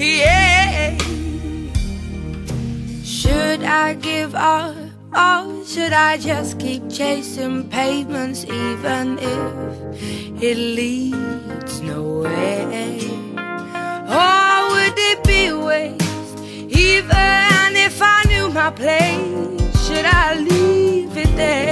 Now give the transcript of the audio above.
yeah. Should I give up? Or should I just keep chasing pavements even if it leads nowhere? Or would it be waste even if I knew my place? Should I leave it there?